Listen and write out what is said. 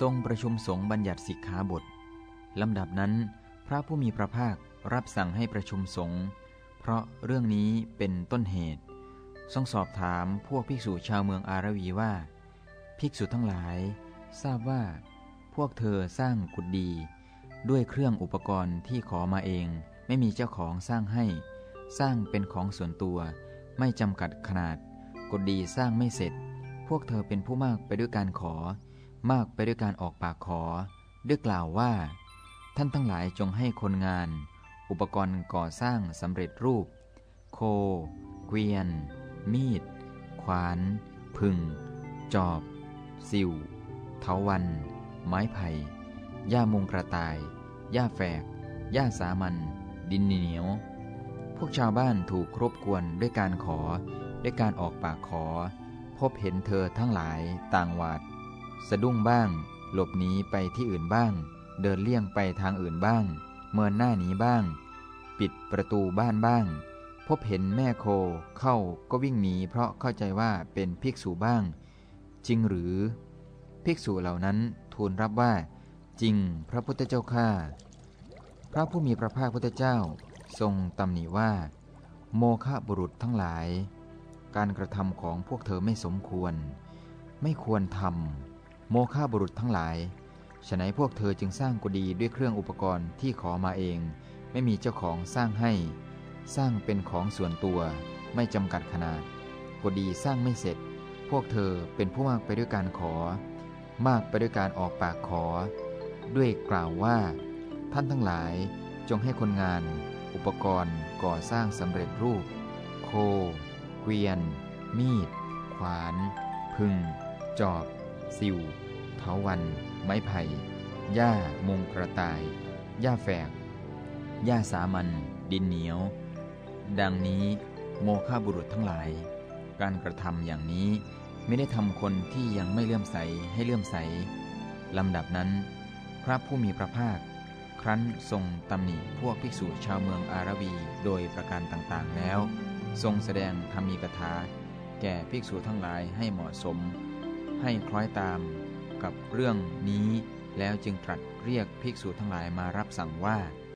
ทรงประชุมสงฆ์บัญญัติสิกขาบทลำดับนั้น พระผู้มีพระภาครับสั่งให้ประชุมสงฆ์เพราะเรื่องนี้เป็นต้นเหตุ ทรงสอบถามพวกภิกษุชาวเมืองอารวีว่า ภิกษุทั้งหลาย ทราบว่า พวกเธอสร้างกุฏดี ด้วยเครื่องอุปกรณ์ที่ขอมาเอง ไม่มีเจ้าของสร้างให้ สร้างเป็นของส่วนตัว ไม่จำกัดขนาดกุฏดีสร้างไม่เสร็จ พวกเธอเป็นผู้มากไปด้วยการขอ มากไปด้วยการออกปากขอ ด้วยกล่าวว่า ท่านทั้งหลายจงให้คนงาน อุปกรณ์ก่อสร้างสำเร็จรูป โค เกวียน มีด ขวาน พึ่ง จอบ สิวเถาวัน ไม้ไผ่หญ้ามุงกระต่าย หญ้าแฝก หญ้าสามัญดินเหนียว พวกชาวบ้านถูกครบกวนด้วยการขอ ด้วยการออกปากขอ พบเห็นเธอทั้งหลายต่างหวาด สะดุ้งบ้าง หลบหนีไปที่อื่นบ้าง เดินเลี่ยงไปทางอื่นบ้าง เมินหน้าหนีบ้าง ปิดประตูบ้านบ้าง พบเห็นแม่โคเข้าก็วิ่งหนีเพราะเข้าใจว่าเป็นภิกษุบ้าง จริงหรือ ภิกษุเหล่านั้นทูลรับว่า จริงพระพุทธเจ้าข้าพระผู้มีพระภาคพุทธเจ้าทรงตำหนิว่า โมฆะบุรุษทั้งหลาย การกระทำของพวกเธอไม่สมควร ไม่ควรทำ โมฆะบุรุษทั้งหลายฉะนั้นพวกเธอจึงสร้างกุฏิด้วยเครื่องอุปกรณ์ที่ขอมาเอง ไม่มีเจ้าของสร้างให้ สร้างเป็นของส่วนตัว ไม่จำกัดขนาดกุฏิสร้างไม่เสร็จ พวกเธอเป็นผู้มากไปด้วยการขอ มากไปด้วยการออกปากขอ ด้วยกล่าวว่า ท่านทั้งหลายจงให้คนงาน อุปกรณ์ก่อสร้างสำเร็จรูป โค เกวียน มีด ขวาน พึง จอบ สิวเถาวัน ไม้ไผ่หญ้ามงกระต่ายหญ้าแฝกหญ้าสามัญดินเหนียว ดังนี้โมฆะบุรุษทั้งหลาย การกระทำอย่างนี้ไม่ได้ทำคนที่ยังไม่เลื่อมใสให้เลื่อมใสลำดับนั้น พระผู้มีพระภาค ครั้นทรงตำหนิพวกภิกษุชาวเมืองอารวีโดยประการต่างๆแล้ว ทรงแสดงธรรมีกถาแก่ภิกษุทั้งหลายให้เหมาะสม ให้คล้อยตามกับเรื่องนี้ แล้วจึงตรัสเรียกภิกษุทั้งหลายมารับสั่งว่า